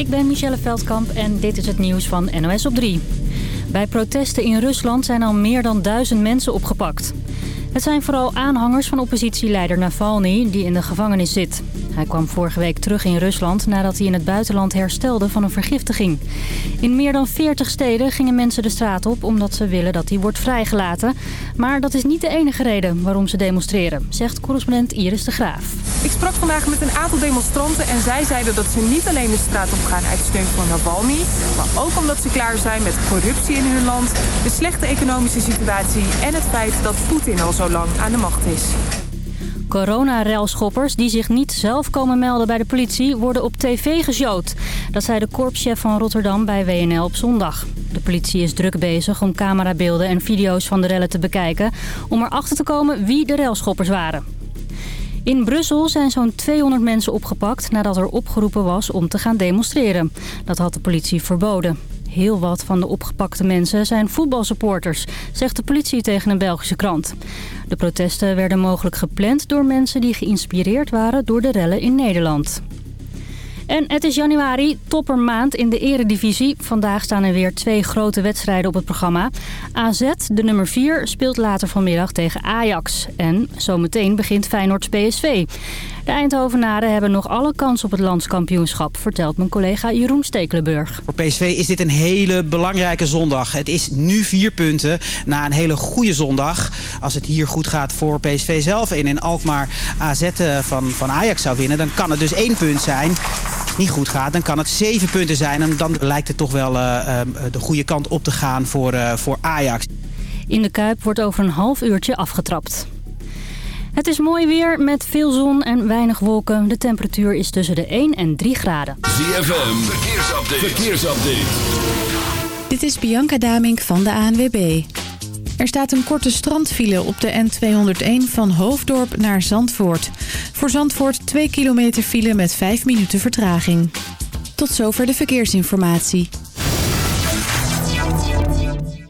ik ben Michelle Veldkamp en dit is het nieuws van NOS op 3. Bij protesten in Rusland zijn al meer dan duizend mensen opgepakt. Het zijn vooral aanhangers van oppositieleider Navalny die in de gevangenis zit. Hij kwam vorige week terug in Rusland nadat hij in het buitenland herstelde van een vergiftiging. In meer dan 40 steden gingen mensen de straat op omdat ze willen dat hij wordt vrijgelaten. Maar dat is niet de enige reden waarom ze demonstreren, zegt correspondent Iris de Graaf. Ik sprak vandaag met een aantal demonstranten en zij zeiden dat ze niet alleen de straat op gaan uit steun voor Navalny, maar ook omdat ze klaar zijn met corruptie in hun land, de slechte economische situatie en het feit dat Poetin al zo lang aan de macht is. Corona-relschoppers die zich niet zelf komen melden bij de politie worden op tv gesjoot. Dat zei de korpschef van Rotterdam bij WNL op zondag. De politie is druk bezig om camerabeelden en video's van de rellen te bekijken... om erachter te komen wie de relschoppers waren. In Brussel zijn zo'n 200 mensen opgepakt nadat er opgeroepen was om te gaan demonstreren. Dat had de politie verboden. Heel wat van de opgepakte mensen zijn voetbalsupporters, zegt de politie tegen een Belgische krant. De protesten werden mogelijk gepland door mensen die geïnspireerd waren door de rellen in Nederland. En het is januari, toppermaand in de eredivisie. Vandaag staan er weer twee grote wedstrijden op het programma. AZ, de nummer 4, speelt later vanmiddag tegen Ajax. En zometeen begint Feyenoord PSV. De Eindhovenaren hebben nog alle kans op het landskampioenschap, vertelt mijn collega Jeroen Stekelenburg. Voor PSV is dit een hele belangrijke zondag. Het is nu vier punten na een hele goede zondag. Als het hier goed gaat voor PSV zelf en in Alkmaar AZ eh, van, van Ajax zou winnen... dan kan het dus één punt zijn niet goed gaat, dan kan het zeven punten zijn. En dan lijkt het toch wel uh, de goede kant op te gaan voor, uh, voor Ajax. In de Kuip wordt over een half uurtje afgetrapt. Het is mooi weer met veel zon en weinig wolken. De temperatuur is tussen de 1 en 3 graden. ZFM, verkeersupdate. verkeersupdate. Dit is Bianca Damink van de ANWB. Er staat een korte strandfile op de N201 van Hoofddorp naar Zandvoort. Voor Zandvoort 2 kilometer file met 5 minuten vertraging. Tot zover de verkeersinformatie.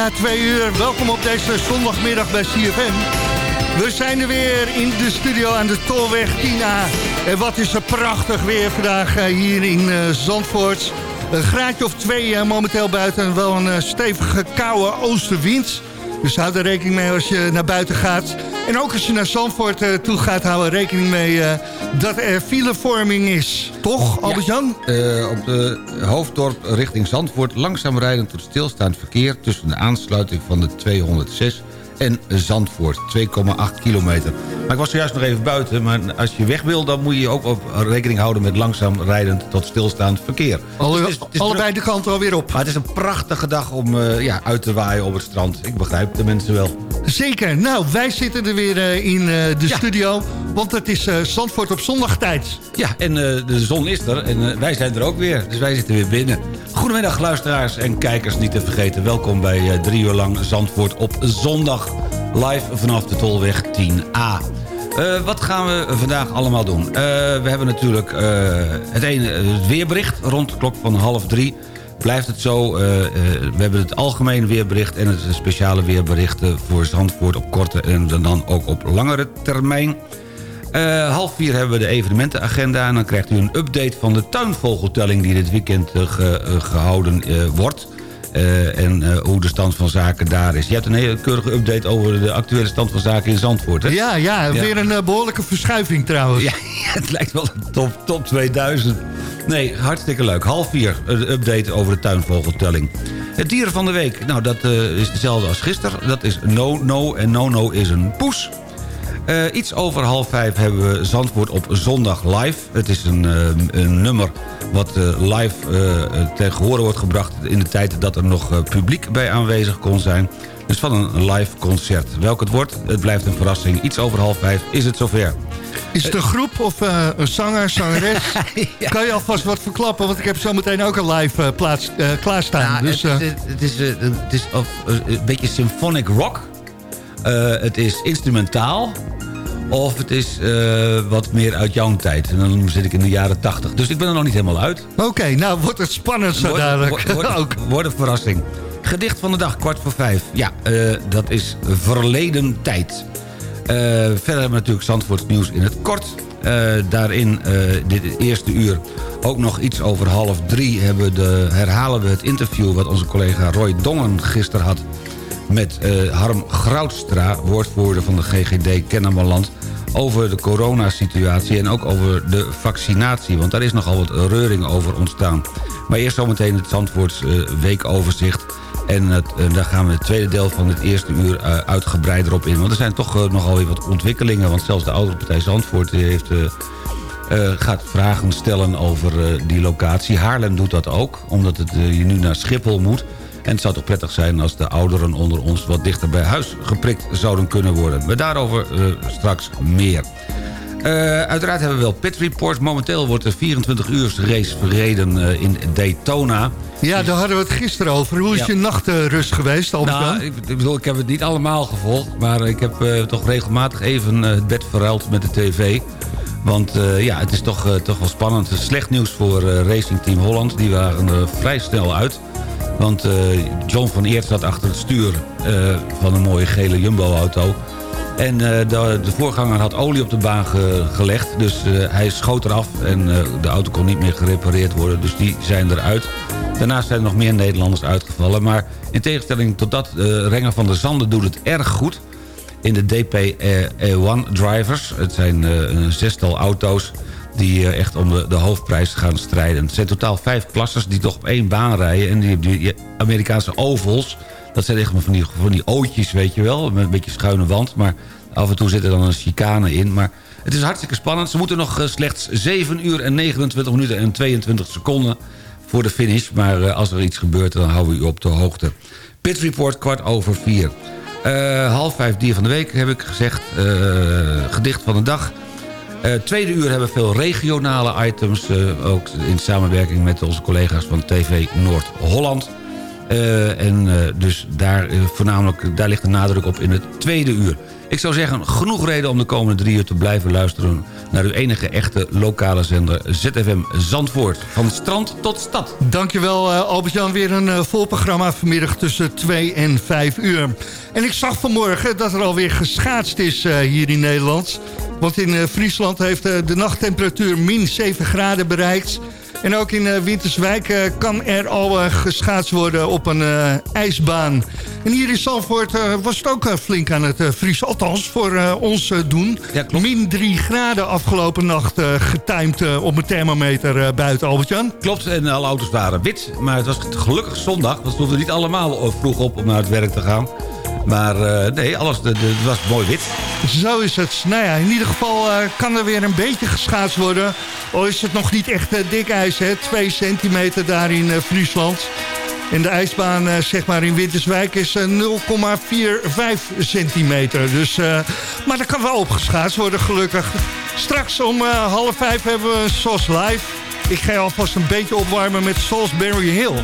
Na twee uur, welkom op deze zondagmiddag bij CFM. We zijn er weer in de studio aan de Tolweg 10A. En wat is er prachtig weer vandaag eh, hier in eh, Zandvoort. Een graadje of twee eh, momenteel buiten. Wel een stevige koude oostenwind. Dus houd er rekening mee als je naar buiten gaat. En ook als je naar Zandvoort eh, toe gaat, hou er rekening mee eh, dat er filevorming is. Toch, Albert-Jan? Eh, op de hoofddorp richting Zandvoort langzaam rijden tot stilstaand verkeer... tussen de aansluiting van de 206 en Zandvoort, 2,8 kilometer. Maar ik was zojuist nog even buiten, maar als je weg wil... dan moet je ook op rekening houden met langzaam rijdend tot stilstaand verkeer. Alle- Dus het is- het is allebei de kanten alweer op. Maar het is een prachtige dag om eh, ja, uit te waaien op het strand. Ik begrijp de mensen wel. Zeker. Nou, wij zitten er weer eh, in eh, de Ja. studio. Want het is Zandvoort op zondagtijd. Ja, en de zon is er en wij zijn er ook weer. Dus wij zitten weer binnen. Goedemiddag luisteraars en kijkers niet te vergeten. Welkom bij drie uur lang Zandvoort op zondag. Live vanaf de Tolweg 10A. Eh, wat gaan we vandaag allemaal doen? Eh, we hebben natuurlijk eh, het, ene, het weerbericht rond de klok van half drie. Blijft het zo? we hebben het algemene weerbericht en het speciale weerberichten voor Zandvoort op korte en dan ook op langere termijn. Half vier hebben we de evenementenagenda... en dan krijgt u een update van de tuinvogeltelling... die dit weekend eh, ge- eh, gehouden eh, wordt. Eh, en eh, hoe de stand van zaken daar is. Je hebt een hele keurige update over de actuele stand van zaken in Zandvoort. Hè? Ja, ja, weer een eh, behoorlijke verschuiving trouwens. Ja, het lijkt wel een top, top 2000. Nee, hartstikke leuk. Half vier, een update over de tuinvogeltelling. Het dieren van de week, nou dat is hetzelfde als gisteren. Dat is No-No en No-No is een poes. Eh, iets over half vijf hebben we Zandvoort op zondag live. Het is een, eh, een nummer wat eh, live tegen horen wordt gebracht... in de tijd dat er nog publiek bij aanwezig kon zijn. Dus van een live concert. Welk het wordt, het blijft een verrassing. Iets over half vijf is het zover. Is het een groep of een zanger, zangeres? Kan je alvast wat verklappen? Want ik heb zo meteen ook een live plaats klaarstaan. Dus, het, is, het is, het is of, een beetje symphonic rock. Het is instrumentaal. Of het is eh, wat meer uit jouw tijd. En dan zit ik in de jaren tachtig. Dus ik ben er nog niet helemaal uit. Oké, nou wordt het spannend zo dadelijk. wordt- een verrassing. Gedicht van de dag, kwart voor vijf. Ja, eh, dat is verleden tijd. Eh, verder hebben we natuurlijk Zandvoorts nieuws in het kort. Daarin, dit eerste uur, ook nog iets over half drie... Hebben we de, herhalen we het interview wat onze collega Roy Dongen gisteren had... met Harm Groudstra, woordvoerder van de GGD Kennemerland... over de coronasituatie en ook over de vaccinatie. Want daar is nogal wat reuring over ontstaan. Maar eerst zometeen het Zandvoorts eh, weekoverzicht... En eh, daar gaan we het tweede deel van het eerste uur eh, uitgebreider op in. Want er zijn toch nogal weer wat ontwikkelingen. Want zelfs de oudere partij Zandvoort heeft, gaat vragen stellen over die locatie. Haarlem doet dat ook, omdat het, je nu naar Schiphol moet. En het zou toch prettig zijn als de ouderen onder ons... wat dichter bij huis geprikt zouden kunnen worden. Maar daarover eh, straks meer. Eh, uiteraard hebben we wel pit reports. Momenteel wordt de 24 uur race verreden eh, in Daytona. Ja, daar hadden we het gisteren over. Hoe is Ja. je nachtrust geweest, Albert Nou, ik, ik bedoel, ik heb het niet allemaal gevolgd... maar ik heb toch regelmatig even het bed verruild met de tv. Want ja, het is toch, toch wel spannend. Slecht nieuws voor Racing Team Holland. Die waren er vrij snel uit. Want eh, John van Eert zat achter het stuur eh, van een mooie gele Jumbo-auto. En eh, de, de voorganger had olie op de baan ge- gelegd. Dus hij schoot eraf en de auto kon niet meer gerepareerd worden. Dus die zijn eruit. Daarnaast zijn er nog meer Nederlanders uitgevallen. Maar in tegenstelling tot dat, Renger van der Zanden doet het erg goed. In de DP1 Drivers. Het zijn een zestal auto's die eh, echt om de, de hoofdprijs gaan strijden. Het zijn totaal vijf klassers die toch op één baan rijden. En die, die Amerikaanse ovals, dat zijn echt van die, van die ootjes, weet je wel. Met een beetje schuine wand, maar af en toe zit er dan een chicane in. Maar het is hartstikke spannend. Ze moeten nog eh, slechts 7 uur en 29 minuten en 22 seconden voor de finish. Maar uh, als er iets gebeurt, dan houden we u op de hoogte. Pit Report kwart over vier. Half vijf dier van de week, heb ik gezegd. Gedicht van de dag. Uh, tweede uur hebben we veel regionale items. Uh, ook in samenwerking met onze collega's van TV Noord-Holland. Uh, en dus daar, voornamelijk, daar ligt de nadruk op in het tweede uur. Ik zou zeggen, genoeg reden om de komende drie uur te blijven luisteren... naar uw enige echte lokale zender ZFM Zandvoort. Van strand tot stad. Dankjewel uh, Albert-Jan. Weer een uh, vol programma vanmiddag tussen 2 en 5 uur. En ik zag vanmorgen dat er alweer geschaatst is uh, hier in Nederland. Want in Friesland heeft de nachttemperatuur min 7 graden bereikt... En ook in uh, Winterswijk uh, kan er al uh, geschaatst worden op een ijsbaan. En hier in Zandvoort was het ook flink aan het vriezen. Althans, voor ons doen. Ja, Min 3 graden afgelopen nacht getimed op een thermometer buiten, Albert-Jan. Klopt, en alle auto's waren wit. Maar het was gelukkig zondag. Want ze hoefden niet allemaal vroeg op om naar het werk te gaan. Maar uh, nee, alles het was mooi wit. Zo is het. Nou ja, in ieder geval uh, kan er weer een beetje geschaatst worden. Al is het nog niet echt uh, dik ijs, hè. Twee centimeter daar in Friesland. En de ijsbaan, zeg maar, in Winterswijk is 0,45 centimeter. Dus, maar dat kan wel opgeschaatst worden, gelukkig. Straks om half vijf hebben we SOS Live. Ik ga alvast een beetje opwarmen met Salisbury Hill.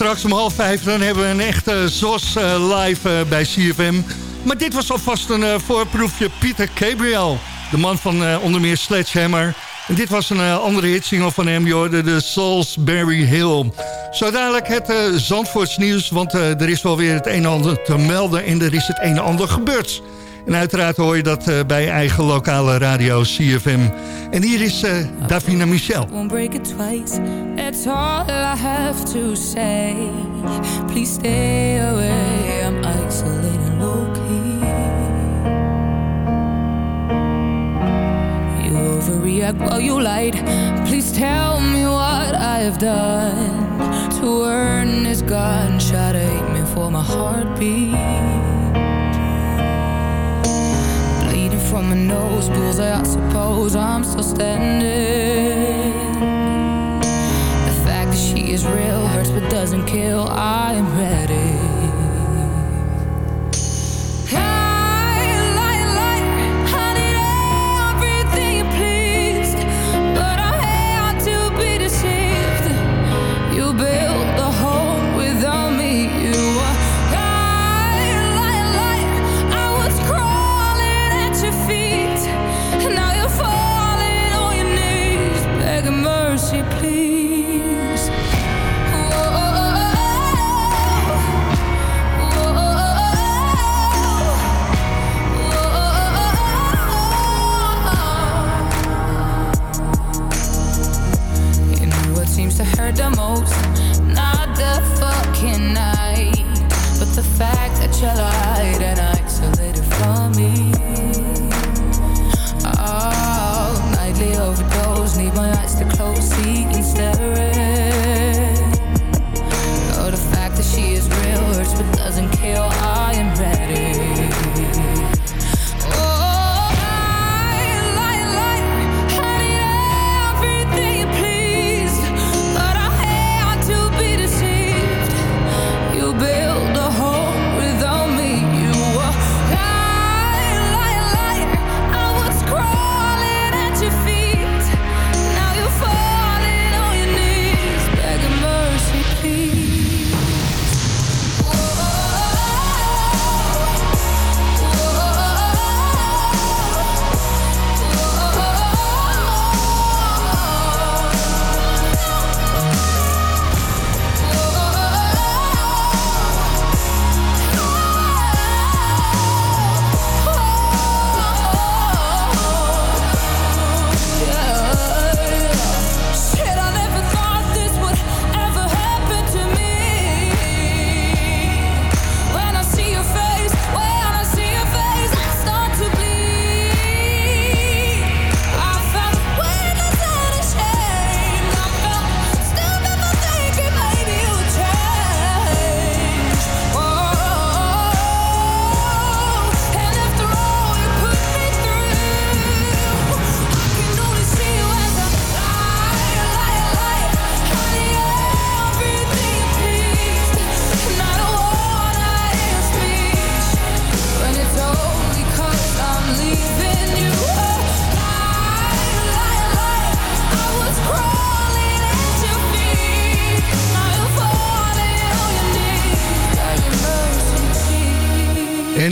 Straks om half vijf dan hebben we een echte ZOS eh, live eh, bij CFM. Maar dit was alvast een eh, voorproefje Pieter Gabriel. De man van onder meer Sledgehammer. En dit was een andere hitsingle van hem, hoorde de Salisbury Hill. Zo dadelijk het Zandvoorts nieuws, want er is wel weer het een en ander te melden... en er is het een en ander gebeurd. En uiteraard hoor je dat eh, bij eigen lokale radio CFM. En hier is eh, Davina Michel. won't break it twice. That's all I have to say. Please stay away. I'm isolating low key. You overreact while you lied. Please tell me what I have done to earn this gunshot aiming for my heartbeat. From my nose. I suppose I'm still standing. The fact that she is real hurts but doesn't kill. I am ready.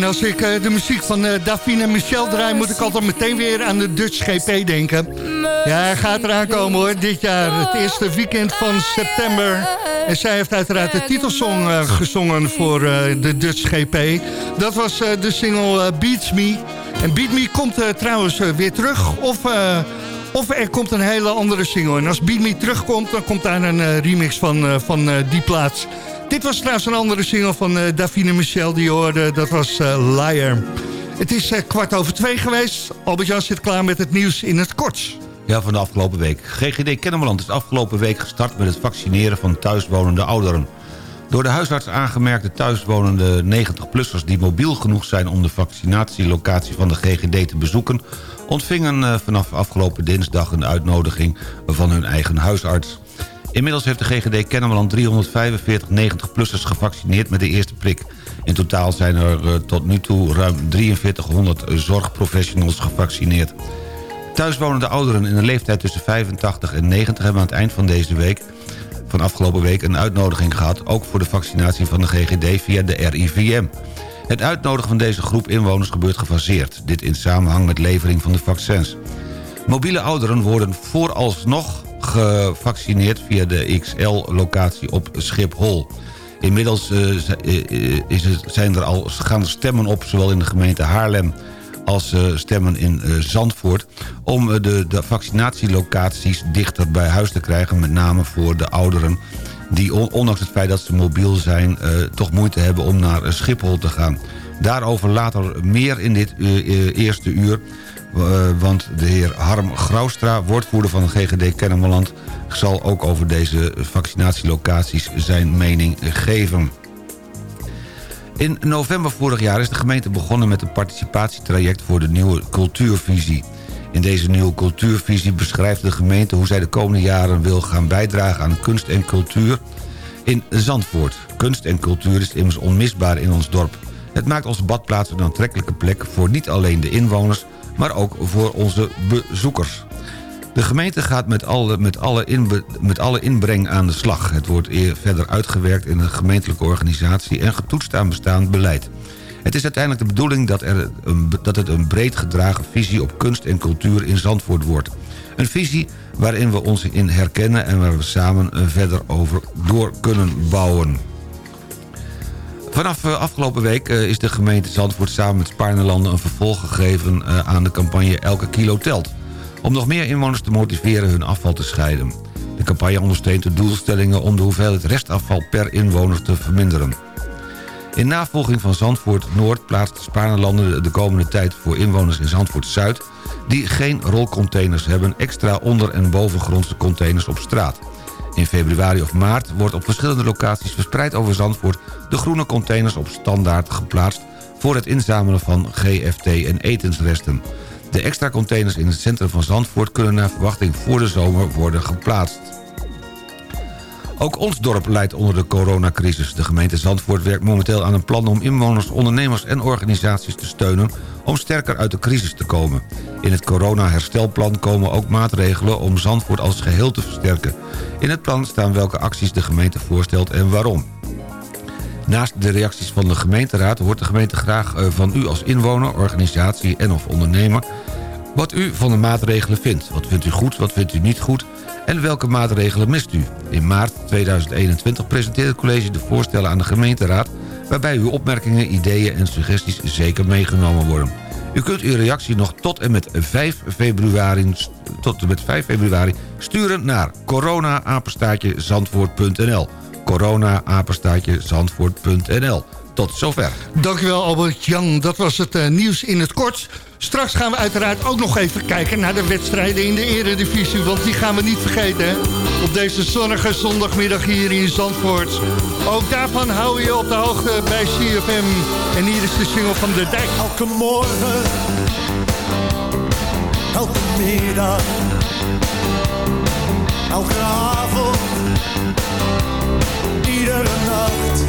Als ik eh, de muziek van eh Davina Michel draai... moet ik altijd meteen weer aan de Dutch GP denken. Ja, gaat eraan komen hoor, dit jaar. Het eerste weekend van september. En zij heeft uiteraard de titelsong eh, gezongen voor de Dutch GP. Dat was de single Beats Me. En Beat Me komt trouwens weer terug. Of, of er komt een hele andere single. En als Beat Me terugkomt, dan komt daar een remix van, van die plaats. Dit was trouwens een andere single van eh, Davine Michel die hoorde. Dat was eh, Liar. Het is eh, kwart over twee geweest. Albert-Jan zit klaar met het nieuws in het kort. Ja, van de afgelopen week. GGD Kennemerland is afgelopen week gestart met het vaccineren van thuiswonende ouderen. Door de huisarts aangemerkte thuiswonende 90-plussers die mobiel genoeg zijn om de vaccinatielocatie van de GGD te bezoeken... ontvingen vanaf afgelopen dinsdag een uitnodiging van hun eigen huisarts. Inmiddels heeft de GGD Kennemerland 345 90-plussers gevaccineerd met de eerste prik. In totaal zijn er eh, tot nu toe ruim 4300 zorgprofessionals gevaccineerd. Thuiswonende ouderen in de leeftijd tussen 85 en 90 hebben aan het eind van deze week van afgelopen week een uitnodiging gehad... ook voor de vaccinatie van de GGD via de RIVM. Het uitnodigen van deze groep inwoners gebeurt gefaseerd. Dit in samenhang met levering van de vaccins. Mobiele ouderen worden vooralsnog gevaccineerd via de XL-locatie op Schiphol. Inmiddels eh, eh, eh, is zijn er al, gaan stemmen op, zowel in de gemeente Haarlem als stemmen in Zandvoort... om de, de vaccinatielocaties dichter bij huis te krijgen... met name voor de ouderen die on- ondanks het feit dat ze mobiel zijn... toch moeite hebben om naar Schiphol te gaan. Daarover later meer in dit eerste uur... Eh, want de heer Harm Graustra, woordvoerder van de GGD Kennemerland... zal ook over deze vaccinatielocaties zijn mening geven. In november vorig jaar is de gemeente begonnen met een participatietraject voor de nieuwe cultuurvisie. In deze nieuwe cultuurvisie beschrijft de gemeente hoe zij de komende jaren wil gaan bijdragen aan kunst en cultuur in Zandvoort. Kunst en cultuur is immers onmisbaar in ons dorp. Het maakt onze badplaats een aantrekkelijke plek voor niet alleen de inwoners, maar ook voor onze bezoekers. De gemeente gaat met alle, met, alle met alle inbreng aan de slag. Het wordt verder uitgewerkt in een gemeentelijke organisatie... en getoetst aan bestaand beleid. Het is uiteindelijk de bedoeling dat, er een, dat het een breed gedragen visie... op kunst en cultuur in Zandvoort wordt. Een visie waarin we ons in herkennen... en waar we samen verder over door kunnen bouwen. Vanaf eh, afgelopen week eh, is de gemeente Zandvoort samen met Spaarnelanden... een vervolg gegeven eh, aan de campagne Elke Kilo Telt om nog meer inwoners te motiveren hun afval te scheiden. De campagne ondersteunt de doelstellingen om de hoeveelheid restafval per inwoner te verminderen. In navolging van Zandvoort Noord plaatst Spaarnelanden de komende tijd voor inwoners in Zandvoort Zuid... die geen rolcontainers hebben, extra onder- en bovengrondse containers op straat. In februari of maart wordt op verschillende locaties verspreid over Zandvoort... de groene containers op standaard geplaatst voor het inzamelen van GFT en etensresten. De extra containers in het centrum van Zandvoort... kunnen naar verwachting voor de zomer worden geplaatst. Ook ons dorp leidt onder de coronacrisis. De gemeente Zandvoort werkt momenteel aan een plan om inwoners, ondernemers en organisaties te steunen om sterker uit de crisis te komen. In het corona-herstelplan komen ook maatregelen om Zandvoort als geheel te versterken. In het plan staan welke acties de gemeente voorstelt en waarom. Naast de reacties van de gemeenteraad hoort de gemeente graag eh, van u als inwoner, organisatie en of ondernemer wat u van de maatregelen vindt. Wat vindt u goed, wat vindt u niet goed en welke maatregelen mist u? In maart 2021 presenteert het college de voorstellen aan de gemeenteraad... waarbij uw opmerkingen, ideeën en suggesties zeker meegenomen worden. U kunt uw reactie nog tot en met 5 februari, tot en met 5 februari sturen naar corona-zandvoort.nl corona-zandvoort.nl Tot zover. Dankjewel Albert-Jan, dat was het eh, nieuws in het kort. Straks gaan we uiteraard ook nog even kijken naar de wedstrijden in de eredivisie... want die gaan we niet vergeten hè? op deze zonnige zondagmiddag hier in Zandvoort. Ook daarvan hou je op de hoogte bij CFM. En hier is de single van de dijk. Elke morgen, elke middag, elke avond, iedere nacht.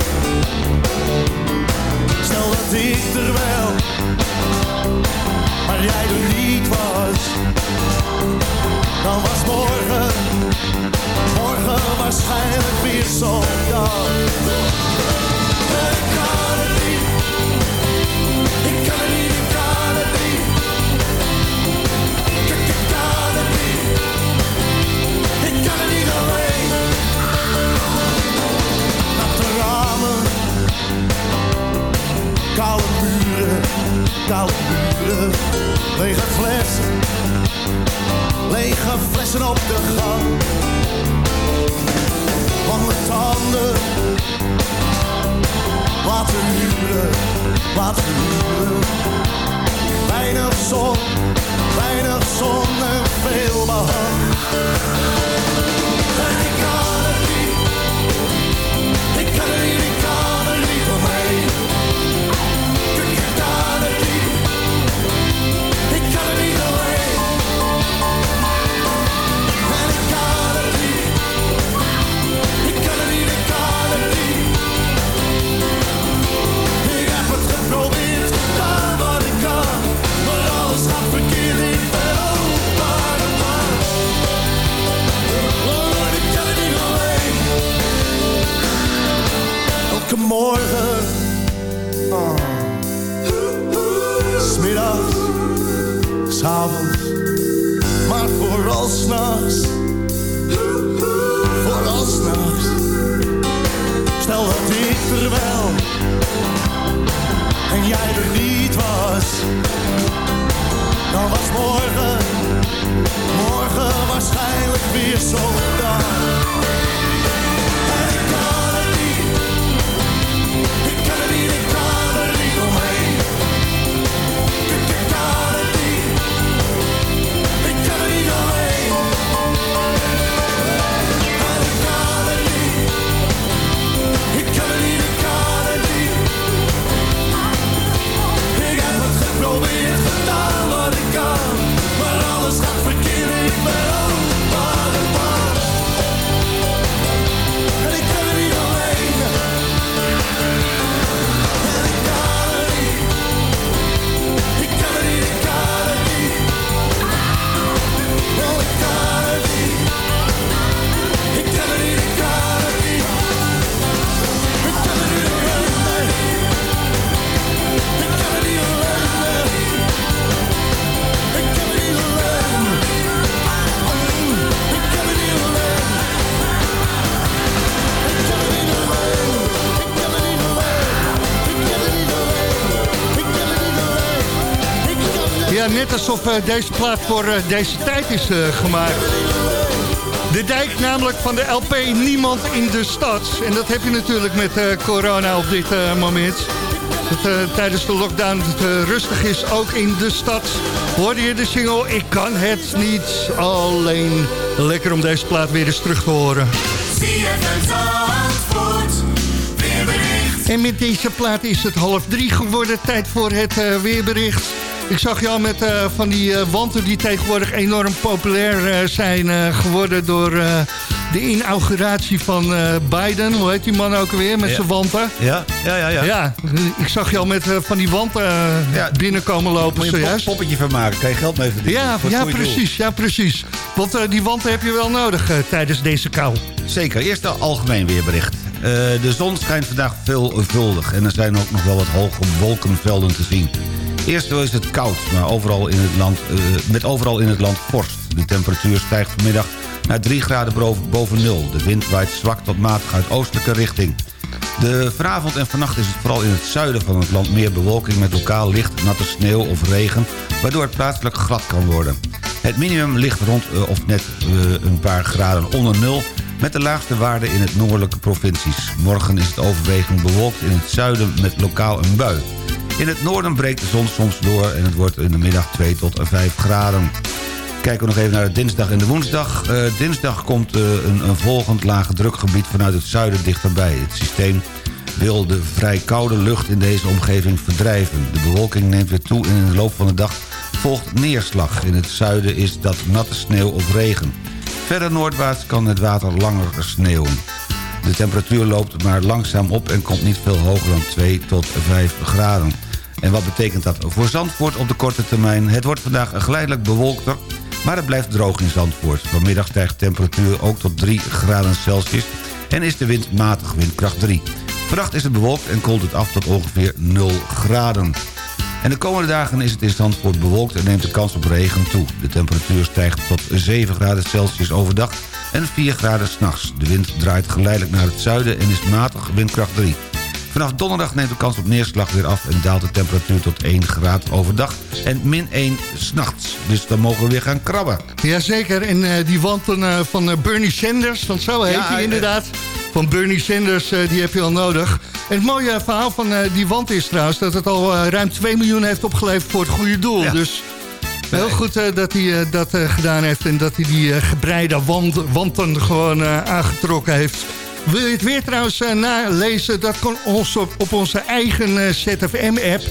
Stel dat ik er wel, maar jij er niet was. Dan was morgen, morgen waarschijnlijk weer zo'n dag. Kan niet. Alsof eh, deze plaat voor eh, deze tijd is eh, gemaakt. De dijk namelijk van de LP Niemand in de Stad. En dat heb je natuurlijk met corona op dit moment. Dat tijdens de lockdown het rustig is, ook in de stad. Hoorde je de single Ik kan het niet alleen. Lekker om deze plaat weer eens terug te horen. En met deze plaat is het half drie geworden. Tijd voor het weerbericht. Ik zag je al met eh, van die eh, wanten die tegenwoordig enorm populair eh, zijn geworden... door de inauguratie van Biden. Hoe heet die man ook weer met Ja. zijn wanten? Ja, ja, ja. ja. Ja, ik zag je al met van die wanten binnenkomen lopen Moet je een poppetje van maken. Kan je geld mee verdienen. Ja, ja, doel. precies, ja, precies. Want die wanten heb je wel nodig tijdens deze kou. Zeker. Eerst een algemeen weerbericht. De zon schijnt vandaag veelvuldig en er zijn ook nog wel wat hoge wolkenvelden te zien. Eerst is het koud, maar overal in het land, eh, met overal in het land vorst. De temperatuur stijgt vanmiddag naar 3 graden boven, nul. De wind waait zwak tot matig uit oostelijke richting. De vanavond en vannacht is het vooral in het zuiden van het land meer bewolking... met lokaal licht natte sneeuw of regen, waardoor het plaatselijk glad kan worden. Het minimum ligt rond eh, of net eh, een paar graden onder nul... met de laagste waarde in het noordelijke provincies. Morgen is het overwegend bewolkt in het zuiden met lokaal een bui. In het noorden breekt de zon soms door en het wordt in de middag 2 tot 5 graden. Kijken we nog even naar de dinsdag en de woensdag. Eh, dinsdag komt eh, een, een volgend lage drukgebied vanuit het zuiden dichterbij. Het systeem wil de vrij koude lucht in deze omgeving verdrijven. De bewolking neemt weer toe en in de loop van de dag volgt neerslag. In het zuiden is dat natte sneeuw of regen. Verder noordwaarts kan het water langer sneeuwen. De temperatuur loopt maar langzaam op en komt niet veel hoger dan 2 tot 5 graden. En wat betekent dat voor Zandvoort op de korte termijn? Het wordt vandaag geleidelijk bewolkter, maar het blijft droog in Zandvoort. Vanmiddag stijgt de temperatuur ook tot 3 graden Celsius en is de wind matig, windkracht 3. Vannacht is het bewolkt en koelt het af tot ongeveer 0 graden. En de komende dagen is het in Zandvoort bewolkt en neemt de kans op regen toe. De temperatuur stijgt tot 7 graden Celsius overdag en 4 graden s'nachts. De wind draait geleidelijk naar het zuiden en is matig windkracht 3. Vanaf donderdag neemt de kans op neerslag weer af... en daalt de temperatuur tot 1 graad overdag en min 1 s'nachts. Dus dan mogen we weer gaan krabben. Jazeker, en eh, die wanten eh, van eh, Bernie Sanders, want zo heet hij inderdaad. Van Bernie Sanders, die heb je al nodig. En het mooie verhaal van die wand is trouwens... dat het al ruim 2 miljoen heeft opgeleverd voor het goede doel. Ja. Dus heel goed dat hij dat gedaan heeft... en dat hij die gebreide wand, wanten gewoon aangetrokken heeft. Wil je het weer trouwens eh, nalezen? Dat kan ons op, onze eigen eh, ZFM-app...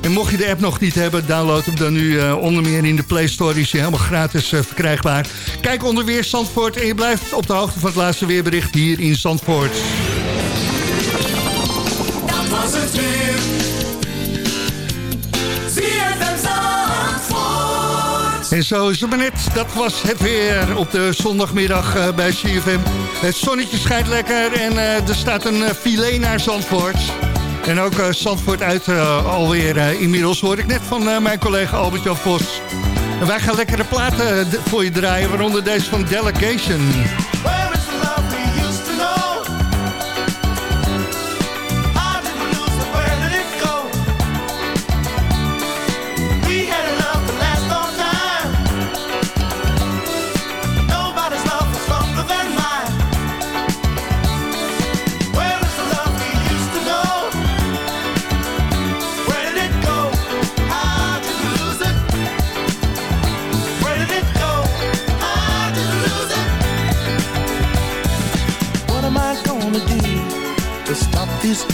En mocht je de app nog niet hebben, download hem dan nu eh, onder meer in de Play Store. Is helemaal gratis verkrijgbaar. Kijk onder weer Zandvoort en je blijft op de hoogte van het laatste weerbericht hier in Zandvoort. Dat was het. En zo is het maar net. Dat was het weer op de zondagmiddag eh, bij CFM. Het zonnetje schijnt lekker en eh, er staat een eh, filet naar Zandvoort. En ook Zandvoort uit alweer. inmiddels hoor ik net van mijn collega Albert-Jan Vos. Wij gaan lekkere platen voor je draaien, waaronder deze van Delegation.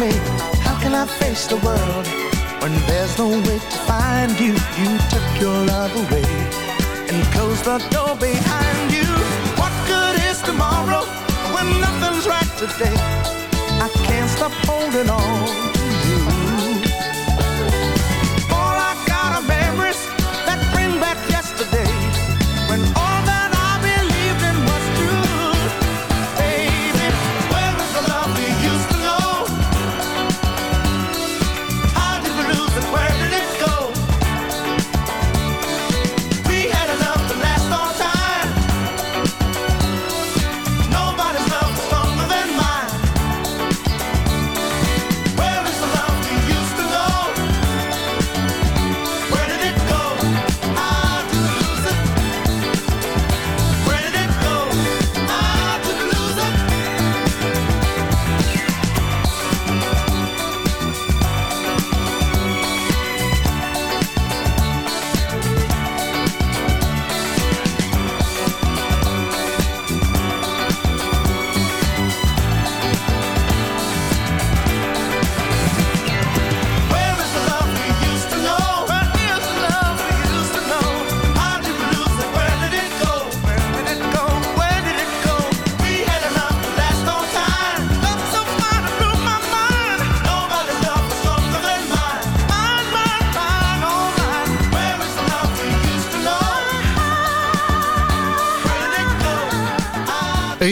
Me. How can I face the world when there's no way to find you? You took your love away and closed the door behind you. What good is tomorrow when nothing's right today? I can't stop holding on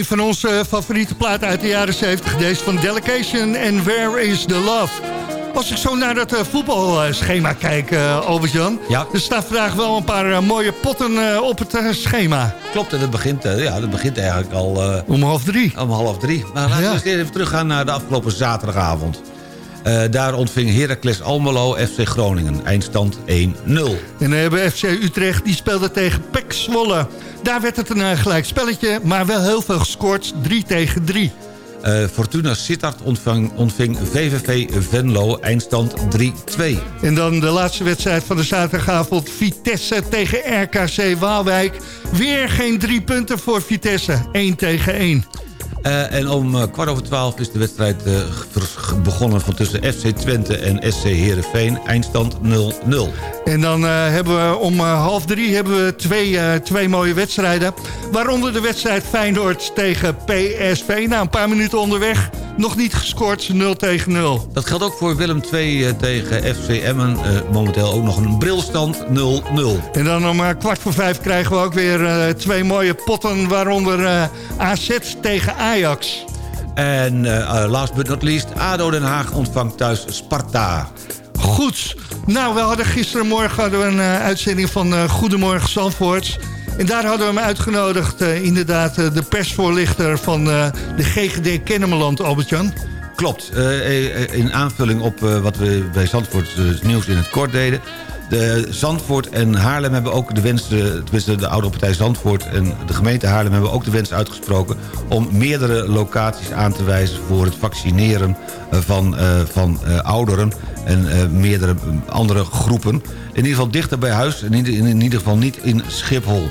van onze favoriete platen uit de jaren 70. Deze van Delegation en Where is the Love? Als ik zo naar dat eh, voetbalschema kijk, eh Albert-Jan... Ja. er staan vandaag wel een paar eh, mooie potten op het schema. Klopt, en dat begint, ja, dat begint eigenlijk al Om half drie. om half drie. Maar laten Ja. we eens even teruggaan naar de afgelopen zaterdagavond. Eh, daar ontving Heracles Almelo FC Groningen. Eindstand 1-0. En dan hebben we FC Utrecht, die speelde tegen PEC Zwolle. Daar werd het een eh, gelijk spelletje, maar wel heel veel gescoord. 3 tegen 3. Eh, Fortuna Sittard ontvang, ontving VVV Venlo. Eindstand 3-2. En dan de laatste wedstrijd van de zaterdagavond. Vitesse tegen RKC Waalwijk. Weer geen drie punten voor Vitesse. 1 tegen 1. Eh, en om eh, kwart over twaalf is de wedstrijd eh, begonnen... van tussen FC Twente en SC Heerenveen. Eindstand 0-0. En dan hebben we om half drie hebben we twee, twee mooie wedstrijden. Waaronder de wedstrijd Feyenoord tegen PSV. Na een paar minuten onderweg. Nog niet gescoord, 0 tegen 0. Dat geldt ook voor Willem II eh, tegen FC Emmen. Momenteel ook nog een brilstand 0-0. En dan om kwart voor vijf krijgen we ook weer twee mooie potten. Waaronder AZ tegen Ajax. En eh, last but not least, ADO Den Haag ontvangt thuis Sparta. Goed. Nou, we hadden gisterenmorgen hadden we een eh, uitzending van Goedemorgen Zandvoort. En daar hadden we hem uitgenodigd, inderdaad, de persvoorlichter van de GGD Kennemerland, Albert-Jan. Klopt. In aanvulling op wat we bij Zandvoort nieuws in het kort deden. De Zandvoort en Haarlem hebben ook de wens... eh, tenminste de oudere partij Zandvoort en de gemeente Haarlem... hebben ook de wens uitgesproken om meerdere locaties aan te wijzen... voor het vaccineren eh, van, eh, van ouderen en meerdere andere groepen. In ieder geval dichter bij huis en in, in ieder geval niet in Schiphol.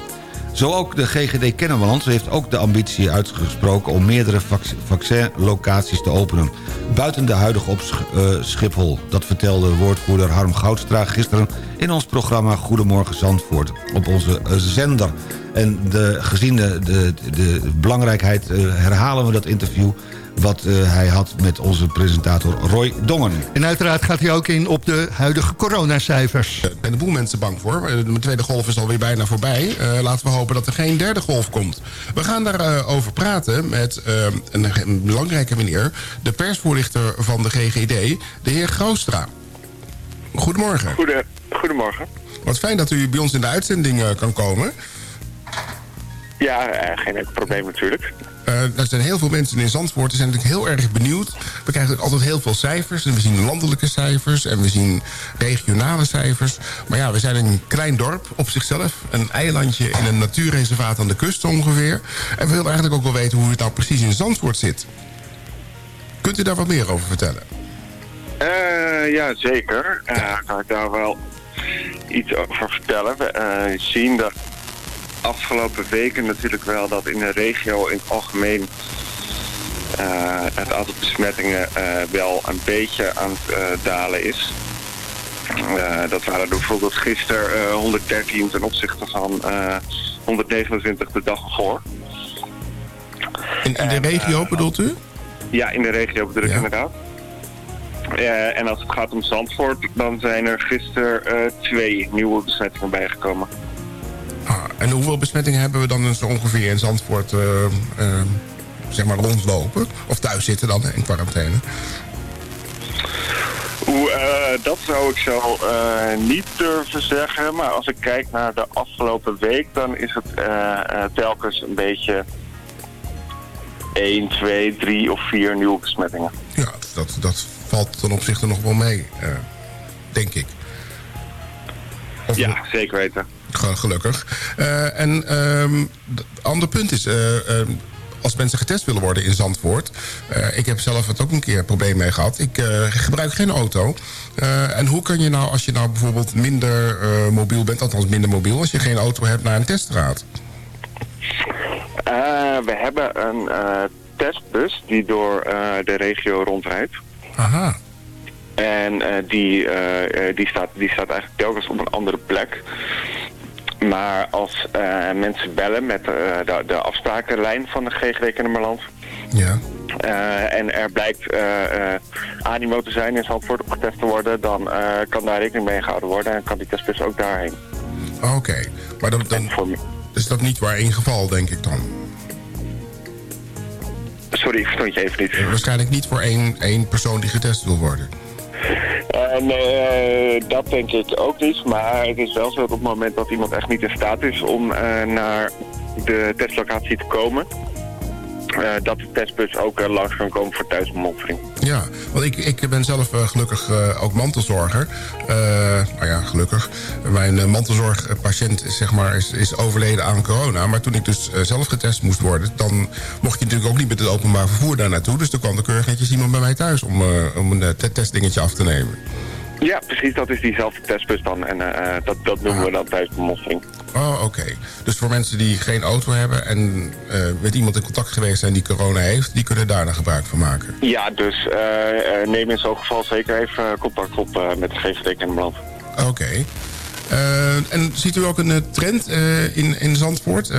Zo ook de GGD Kennemerland heeft ook de ambitie uitgesproken... om meerdere vac vaccinlocaties te openen. Buiten de huidige op eh, Schiphol. Dat vertelde woordvoerder Harm Goudstra gisteren... in ons programma Goedemorgen Zandvoort op onze eh, zender. En de, gezien de, de, de belangrijkheid eh, herhalen we dat interview... wat eh, hij had met onze presentator Roy Dongen. En uiteraard gaat hij ook in op de huidige coronacijfers. Er zijn een boel mensen bang voor. Eh, De tweede golf is alweer bijna voorbij. Eh, laten we hopen dat er geen derde golf komt. We gaan daarover over praten met eh, een, een belangrijke meneer... de persvoorlichter van de GGD, de heer Groostra. Goedemorgen. Goede, goedemorgen. Wat fijn dat u bij ons in de uitzending eh, kan komen. Ja, eh, geen enkel probleem natuurlijk. Eh, er zijn heel veel mensen in Zandvoort die zijn natuurlijk heel erg benieuwd. We krijgen ook altijd heel veel cijfers. En we zien landelijke cijfers en we zien regionale cijfers. Maar ja, we zijn een klein dorp op zichzelf. Een eilandje in een natuurreservaat aan de kust ongeveer. En we willen eigenlijk ook wel weten hoe het nou precies in Zandvoort zit. Kunt u daar wat meer over vertellen? Eh, ja, zeker. Eh kan ik daar wel iets over vertellen. We zien de afgelopen weken natuurlijk wel dat in de regio in het algemeen eh, het aantal besmettingen eh, wel een beetje aan het eh, dalen is. Dat waren er bijvoorbeeld gisteren eh, 113 ten opzichte van eh, 129 de dag ervoor. In, in de regio bedoelt u? Ja, in de regio bedoel ik inderdaad. En als het gaat om Zandvoort, dan zijn er gisteren twee nieuwe besmettingen bijgekomen. En hoeveel besmettingen hebben we dan zo ongeveer in Zandvoort eh, eh, zeg maar rondlopen? Of thuis zitten dan in quarantaine? Eh, dat zou ik zo niet durven zeggen. Maar als ik kijk naar de afgelopen week, dan is het telkens een beetje 1, 2, 3 of 4 nieuwe besmettingen. Ja, dat, dat valt ten opzichte nog wel mee, denk ik. ja, zeker weten. Ge- Gelukkig. Eh, en ehm het ander punt is... eh, ehm, als mensen getest willen worden in Zandvoort... eh, ik heb zelf het ook een keer een probleem mee gehad. Ik gebruik geen auto. En hoe kun je nou, als je nou bijvoorbeeld minder mobiel bent... althans minder mobiel, als je geen auto hebt, naar een teststraat? We hebben een testbus die door de regio rondrijdt. Aha. En die, die, staat, die staat eigenlijk telkens op een andere plek. Maar als eh, mensen bellen met eh, de, de afsprakenlijn van de GGD Kennemerland... Ja. eh, en er blijkt animo te zijn in Zandvoort om getest te worden... dan kan daar rekening mee gehouden worden en kan die testbus ook daarheen. Oké. Maar dan, dan is dat niet waar één geval, denk ik dan? Sorry, ik verstond je even niet. Waarschijnlijk niet voor één, één persoon die getest wil worden. Nee, eh, dat denk ik ook niet. Maar het is wel zo dat op het moment dat iemand echt niet in staat is om eh, naar de testlocatie te komen... eh, dat de testbus ook eh, langs kan komen voor thuisbemonstering. Ja, want ik, ik ben zelf eh, gelukkig ook mantelzorger. Nou ja, gelukkig. Mijn mantelzorgpatiënt zeg maar, is, is overleden aan corona. Maar toen ik dus zelf getest moest worden... dan mocht je natuurlijk ook niet met het openbaar vervoer daar naartoe. Dus toen kwam er keurig netjes iemand bij mij thuis om, om een te- testdingetje af te nemen. Ja, precies. Dat is diezelfde testbus dan. En dat, dat noemen we dan thuisbemonstering. Oh, oké. Dus voor mensen die geen auto hebben... en eh, met iemand in contact geweest zijn die corona heeft... die kunnen daar dan gebruik van maken. Ja, dus eh, eh, neem in zo'n geval zeker even contact op met de GVD Kennemerland. Oké. En ziet u ook een trend in, in Zandvoort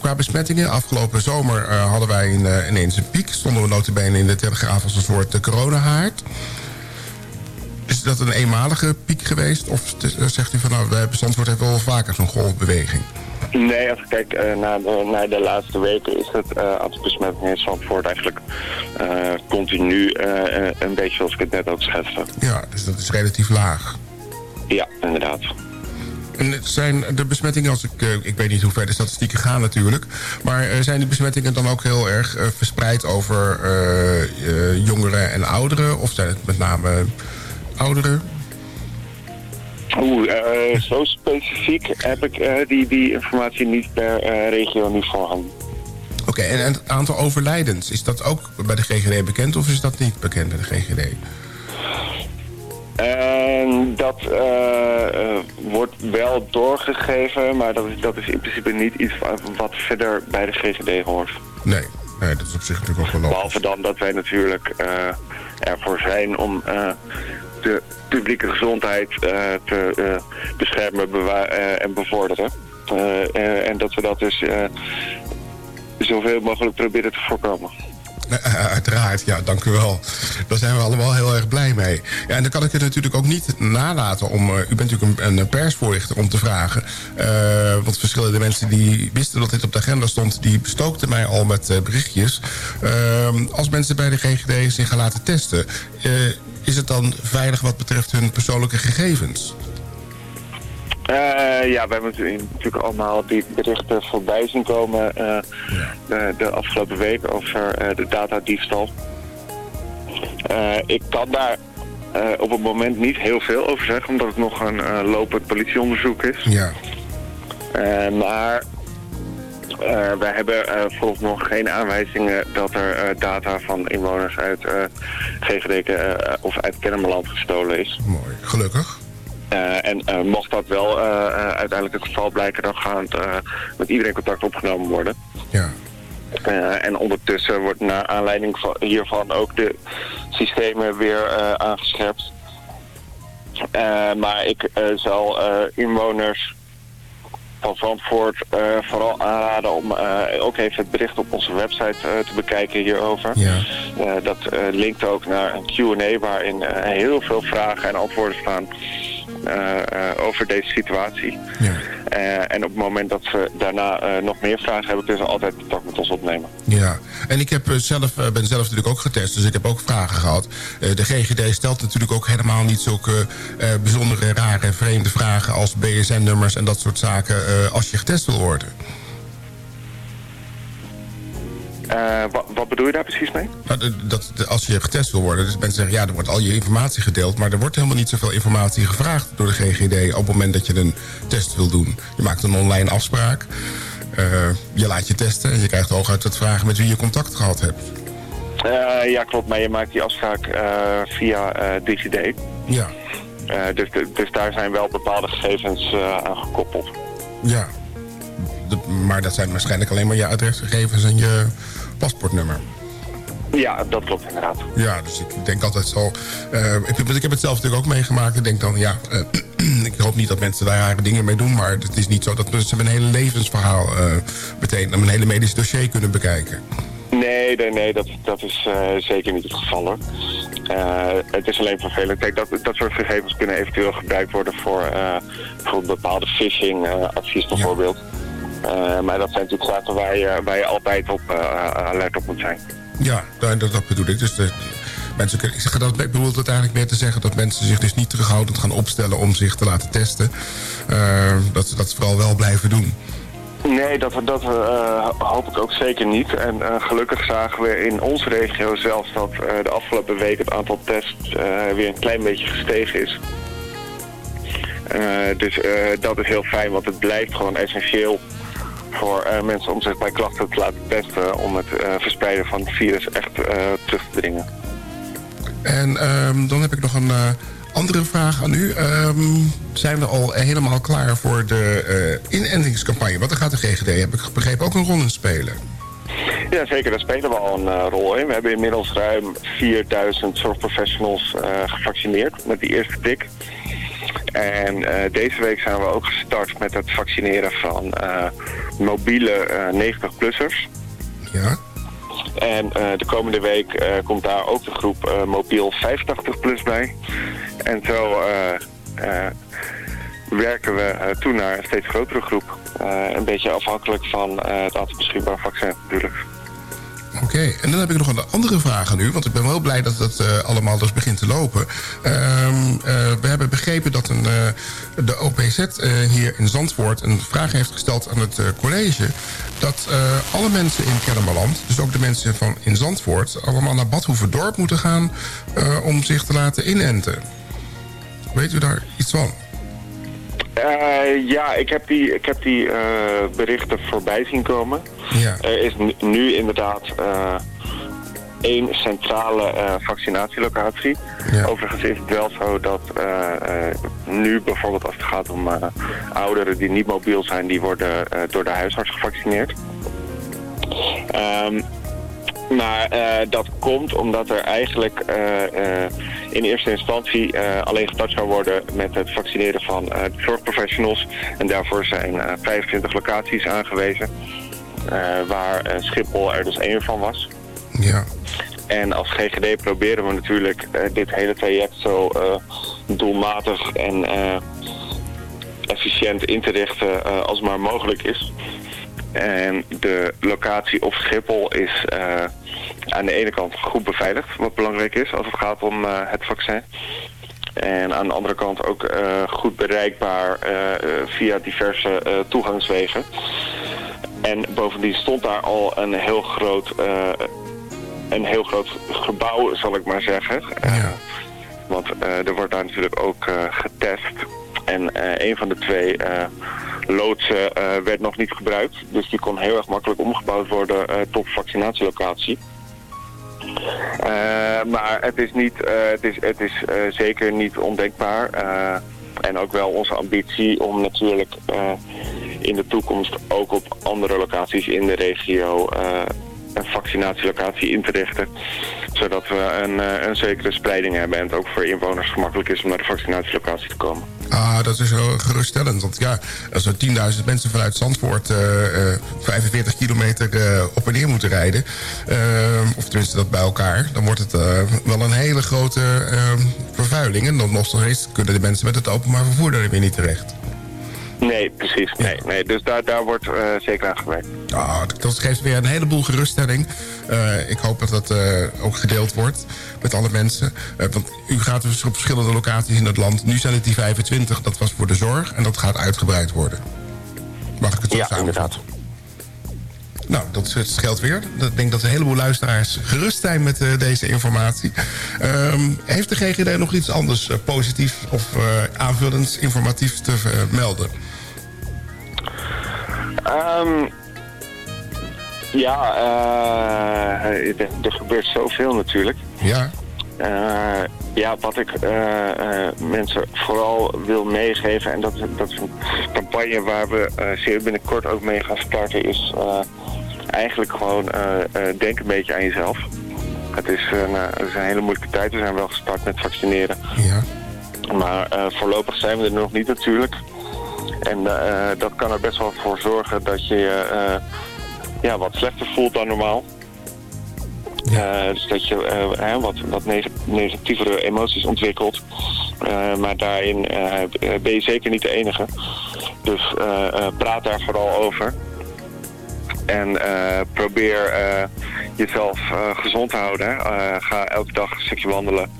qua besmettingen? Afgelopen zomer hadden wij in, ineens een piek. Stonden we notabene in de Telegraaf als een soort uh, coronahaard. Is dat een eenmalige piek geweest? Of eh, zegt u van nou, wij- Zandvoort heeft wel vaker zo'n golfbeweging? Nee, als ik kijk eh, naar, de, naar de laatste weken is het eh, aantal besmettingen in Zandvoort eigenlijk eh, continu een beetje zoals ik het net ook schetste. Ja, dus dat is relatief laag. Ja, inderdaad. En zijn de besmettingen, als ik, ik weet niet hoe ver de statistieken gaan natuurlijk... maar zijn die besmettingen dan ook heel erg verspreid over jongeren en ouderen? Of zijn het met name ouderen? Oeh, eh, zo specifiek heb ik eh, die, die informatie niet per eh, regio nu voorhanden. Oké, en het aantal overlijdens, is dat ook bij de GGD bekend of is dat niet bekend bij de GGD? En dat wordt wel doorgegeven, maar dat is, dat is in principe niet iets wa- wat verder bij de GGD hoort. Nee, nee dat is op zich natuurlijk ook wel logisch. Behalve dan dat wij natuurlijk ervoor zijn om de publieke gezondheid eh, te eh, beschermen eh, en bevorderen. En dat we dat dus zoveel mogelijk proberen te voorkomen. Eh, uiteraard, ja, dank u wel. Daar zijn we allemaal heel erg blij mee. Ja, en dan kan ik het natuurlijk ook niet nalaten om... eh, u bent natuurlijk een, een persvoorlichter om te vragen. eh, want verschillende mensen die wisten dat dit op de agenda stond... die bestookten mij al met eh, berichtjes. Ehm, als mensen bij de GGD zich gaan laten testen... eh, is het dan veilig wat betreft hun persoonlijke gegevens? Eh, ja, we hebben natuurlijk allemaal die berichten voorbij zien komen eh, de, de afgelopen week over eh, de datadiefstal. Eh, ik kan daar eh, op het moment niet heel veel over zeggen, omdat het nog een eh, lopend politieonderzoek is. Ja. Eh, maar eh, wij hebben eh vooralsnog geen aanwijzingen dat er eh, data van inwoners uit eh GGD eh, of uit Kennemerland gestolen is. Mooi, gelukkig. Eh, en eh, mocht dat wel eh, uiteindelijk het geval blijken, dan gaat eh, met iedereen contact opgenomen worden. Ja. En ondertussen wordt naar aanleiding van, hiervan ook de systemen weer aangescherpt. Maar ik zal inwoners van Zandvoort eh, vooral aanraden om ook even het bericht op onze website te bekijken hierover. Ja. Dat linkt ook naar een Q&A waarin heel veel vragen en antwoorden staan over deze situatie. Ja. Eh, en op het moment dat ze daarna eh, nog meer vragen hebben, kunnen ze altijd contact met ons opnemen. Ja, en ik heb eh, zelf, eh, ben zelf natuurlijk ook getest, dus ik heb ook vragen gehad. Eh, de GGD stelt natuurlijk ook helemaal niet zulke eh, bijzondere, rare, vreemde vragen als BSN-nummers en dat soort zaken eh, als je getest wil worden. Eh, wat, wat bedoel je daar precies mee? Nou, dat, de- als je getest wil worden, dus mensen zeggen ja, er wordt al je informatie gedeeld, maar er wordt helemaal niet zoveel informatie gevraagd door de GGD op het moment dat je een test wil doen. Je maakt een online afspraak, eh, je laat je testen en je krijgt hooguit het vragen met wie je contact gehad hebt. Eh, ja, klopt, maar je maakt die afspraak via DigiD. Ja. Dus, dus daar zijn wel bepaalde gegevens aan gekoppeld. Ja. Dat- maar dat zijn waarschijnlijk alleen maar je adresgegevens en je paspoortnummer. Ja, dat klopt inderdaad. Ja, dus ik denk altijd zo... eh, ik, heb- ik heb het zelf natuurlijk ook meegemaakt. Ik denk dan, ja... eh, ik hoop niet dat mensen daar rare dingen mee doen... maar het is niet zo dat mensen een hele levensverhaal... eh, meteen een hele medisch dossier kunnen bekijken. Nee, nee, nee, dat, dat is zeker niet het geval hoor. Het is alleen vervelend. Kijk, dat, dat soort gegevens kunnen eventueel gebruikt worden voor bijvoorbeeld bepaalde phishing advies bijvoorbeeld. Maar dat zijn natuurlijk zaken waar je, waar je altijd op eh, alert op moet zijn. Ja, dat, dat, bedoel ik. Dus de, mensen kunnen, ik, zeg dat, ik bedoel het eigenlijk meer te zeggen... dat mensen zich dus niet terughoudend gaan opstellen om zich te laten testen. Eh, dat ze dat vooral wel blijven doen. Nee, dat, dat eh, hoop ik ook zeker niet. En eh, gelukkig zagen we in onze regio zelfs dat eh, de afgelopen week het aantal tests eh, weer een klein beetje gestegen is. Eh, dus eh, dat is heel fijn, want het blijft gewoon essentieel voor eh, mensen om zich bij klachten te laten testen om het eh, verspreiden van het virus echt eh, terug te dringen. En ehm, dan heb ik nog een andere vraag aan u. Ehm, zijn we al helemaal klaar voor de inentingscampagne? Want daar gaat de GGD, heb ik begrepen, ook een rol in spelen. Ja, zeker. Daar spelen we al een rol in. We hebben inmiddels ruim 4000 zorgprofessionals gevaccineerd met die eerste tik. En deze week zijn we ook gestart met het vaccineren van mobiele eh, 90-plussers. Ja. En eh, de komende week eh, komt daar ook de groep eh, mobiel 85-plus bij. En zo eh, eh, werken we eh, toe naar een steeds grotere groep. Eh, een beetje afhankelijk van eh, het aantal beschikbare vaccins natuurlijk. Oké, en dan heb ik nog een andere vraag aan u. Want ik ben wel blij dat het eh, allemaal dus begint te lopen. Ehm, eh, we hebben begrepen dat een, eh, de OPZ hier in Zandvoort... een vraag heeft gesteld aan het college... dat alle mensen in Kennemerland, dus ook de mensen van in Zandvoort... allemaal naar Badhoevedorp moeten gaan om zich te laten inenten. Weet u daar iets van? Eh, ja, ik heb die, ik heb die eh, berichten voorbij zien komen. Ja. Er is nu- inderdaad eh, één centrale vaccinatielocatie. Overigens is het wel zo dat nu bijvoorbeeld als het gaat om ouderen die niet mobiel zijn, die worden door de huisarts gevaccineerd. Ehm, maar eh, dat komt omdat er eigenlijk eh, eh, in eerste instantie alleen gestart zou worden met het vaccineren van zorgprofessionals. En daarvoor zijn eh, 25 locaties aangewezen, waar Schiphol er dus één van was. Ja. En als GGD proberen we natuurlijk dit hele traject zo doelmatig en efficiënt in te richten als maar mogelijk is. En de locatie op Schiphol is eh, aan de ene kant goed beveiligd, wat belangrijk is als het gaat om eh, het vaccin. En aan de andere kant ook eh, goed bereikbaar via diverse toegangswegen. En bovendien stond daar al een heel groot, een heel groot gebouw, zal ik maar zeggen. Eh, want er wordt daar natuurlijk ook getest. En een van de twee loodsen eh, werd nog niet gebruikt. Dus die kon heel erg makkelijk omgebouwd worden eh, tot vaccinatielocatie. Eh, maar het is, niet, het is, het is zeker niet ondenkbaar. En ook wel onze ambitie om natuurlijk in de toekomst ook op andere locaties in de regio een vaccinatielocatie in te richten. Zodat we een, eh, een zekere spreiding hebben en het ook voor inwoners gemakkelijk is om naar de vaccinatielocatie te komen. Ah, dat is wel geruststellend. Want ja, als er 10.000 mensen vanuit Zandvoort eh, eh, 45 kilometer eh, op en neer moeten rijden... eh, of tenminste dat bij elkaar... dan wordt het eh, wel een hele grote eh, vervuiling. En dan nog steeds kunnen de mensen met het openbaar vervoer daar weer niet terecht. Nee, precies. Nee, nee. Dus daar, daar wordt eh, zeker aan gewerkt. Ah, dat- geeft weer een heleboel geruststelling. Eh, ik hoop dat dat eh, ook gedeeld wordt met alle mensen. Want u gaat dus op verschillende locaties in het land. Nu zijn het die 25, dat was voor de zorg. En dat gaat uitgebreid worden. Mag ik het zo Ja, samenvatten? Nou, dat scheelt weer. Ik denk dat een heleboel luisteraars gerust zijn met deze informatie. Ehm, heeft de GGD nog iets anders positiefs of aanvullends informatiefs te melden? Ehm, ja, eh, er, er gebeurt zoveel natuurlijk. Ja. Eh, ja, wat ik eh, mensen vooral wil meegeven, en dat, is- dat is een campagne waar we zeer binnenkort ook mee gaan starten, is eigenlijk gewoon denk een beetje aan jezelf. Het is, een, het is een hele moeilijke tijd. We zijn wel gestart met vaccineren. Ja. Maar voorlopig zijn we er nog niet natuurlijk. En eh, dat kan er best wel voor zorgen dat je je eh, ja, wat slechter voelt dan normaal. Eh, dus dat je wat, wat neg- negatievere emoties ontwikkelt. Maar daarin ben je zeker niet de enige. Dus praat daar vooral over. En probeer jezelf gezond te houden. Ga elke dag een stukje wandelen.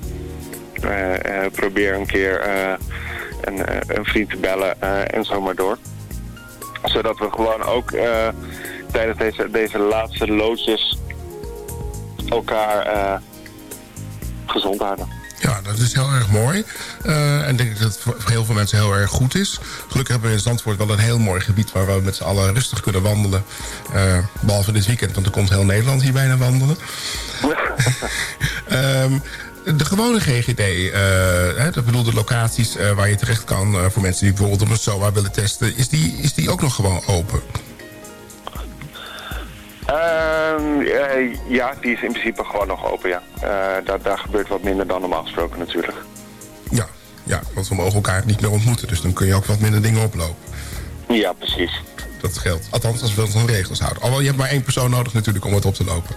Probeer een keer een, eh, een vriend te bellen eh, en zo maar door. Zodat we gewoon ook eh, tijdens deze, deze laatste loodjes elkaar gezond houden. Ja, dat is heel erg mooi. En ik denk dat het voor heel veel mensen heel erg goed is. Gelukkig hebben we in Zandvoort wel een heel mooi gebied... waar we met z'n allen rustig kunnen wandelen. Eh, behalve dit weekend, want er komt heel Nederland hier bijna wandelen. Ehm, de gewone GGD, eh, hè, dat bedoel de locaties eh, waar je terecht kan... eh, voor mensen die bijvoorbeeld op een SOA willen testen... is die, is die ook nog gewoon open? Ehm, eh, ja, die is in principe gewoon nog open, ja. Eh, daar, daar gebeurt wat minder dan normaal gesproken natuurlijk. Ja, ja, want we mogen elkaar niet meer ontmoeten. Dus dan kun je ook wat minder dingen oplopen. Ja, precies. Dat geldt. Althans, als we ons aan regels houden. Alhoewel, je hebt maar één persoon nodig natuurlijk om het op te lopen.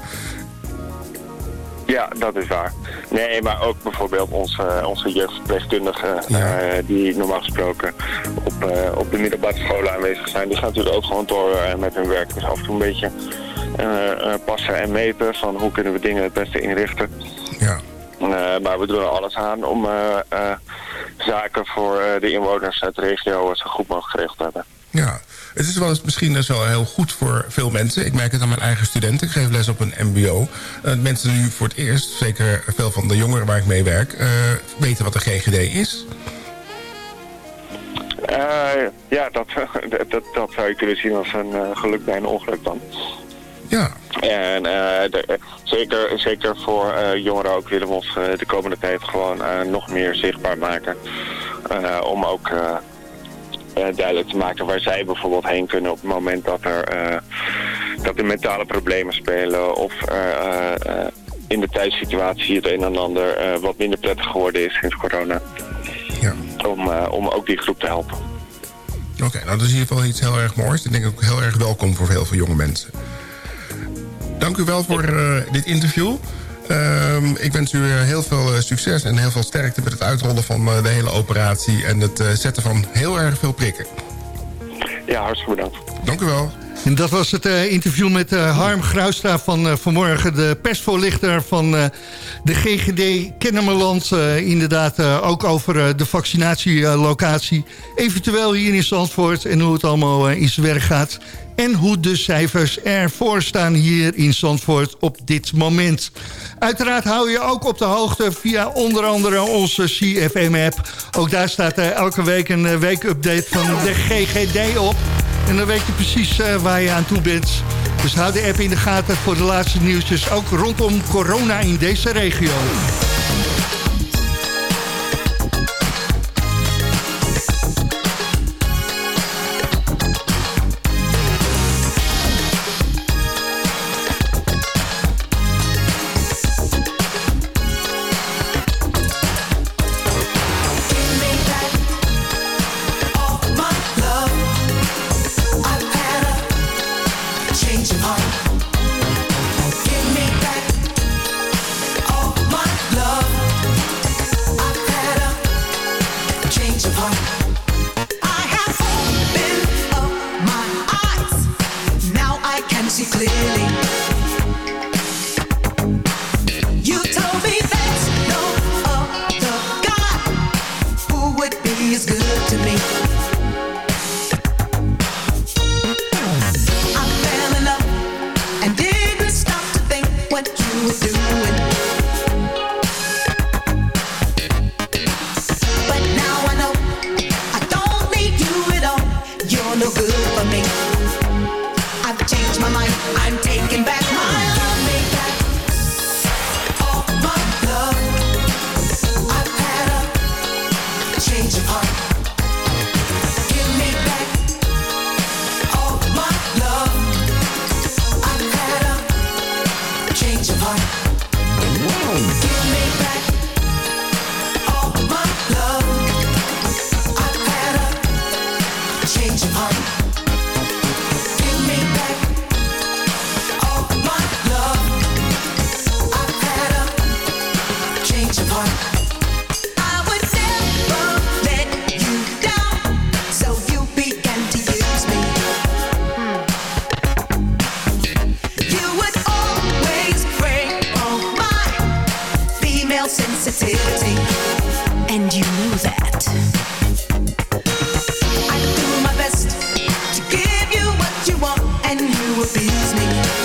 Ja, dat is waar. Nee, maar ook bijvoorbeeld onze, onze jeugdverpleegkundigen... eh, die normaal gesproken op, eh, op de middelbare scholen aanwezig zijn... die gaan natuurlijk ook gewoon door eh, met hun werk. Dus af en toe een beetje eh, eh, passen en meten van hoe kunnen we dingen het beste inrichten. Ja. Eh, maar we doen er alles aan om eh, eh, zaken voor eh, de inwoners uit de regio zo goed mogelijk geregeld te hebben. Ja, het is wel eens, misschien dus wel heel goed voor veel mensen. Ik merk het aan mijn eigen studenten. Ik geef les op een mbo. Eh, mensen nu voor het eerst, zeker veel van de jongeren waar ik mee werk... eh, weten wat de GGD is. Eh, ja, dat, dat, dat, zou je kunnen zien als een geluk bij een ongeluk dan. Ja. En de- zeker, zeker voor jongeren ook willen we ons de komende tijd gewoon nog meer zichtbaar maken. Om ook duidelijk te maken waar zij bijvoorbeeld heen kunnen op het moment dat er, eh, dat er mentale problemen spelen of er, eh, eh, in de thuissituatie het een en ander eh, wat minder prettig geworden is sinds corona. Om, eh, om ook die groep te helpen. Oké, nou dat is in ieder geval iets heel erg moois. Ik denk ook heel erg welkom voor heel veel jonge mensen. Dank u wel voor eh, dit interview. Ehm, ik wens u eh, heel veel eh, succes en heel veel sterkte met het uitrollen van eh, de hele operatie... en het eh, zetten van heel erg veel prikken. Ja, hartstikke bedankt. Dank u wel. En dat was het eh, interview met eh, Harm Gruistra van eh, vanmorgen. De persvoorlichter van eh, de GGD Kennemerland. Eh, inderdaad eh, ook over eh, de vaccinatielocatie. Eventueel hier in Zandvoort en hoe het allemaal in zijn werk gaat. En hoe de cijfers ervoor staan hier in Zandvoort op dit moment. Uiteraard hou je ook op de hoogte via onder andere onze CFM-app. Ook daar staat eh, elke week een eh, weekupdate van de GGD op. En dan weet je precies eh, waar je aan toe bent. Dus hou de app in de gaten voor de laatste nieuwtjes. Ook rondom corona in deze regio. Abuse me.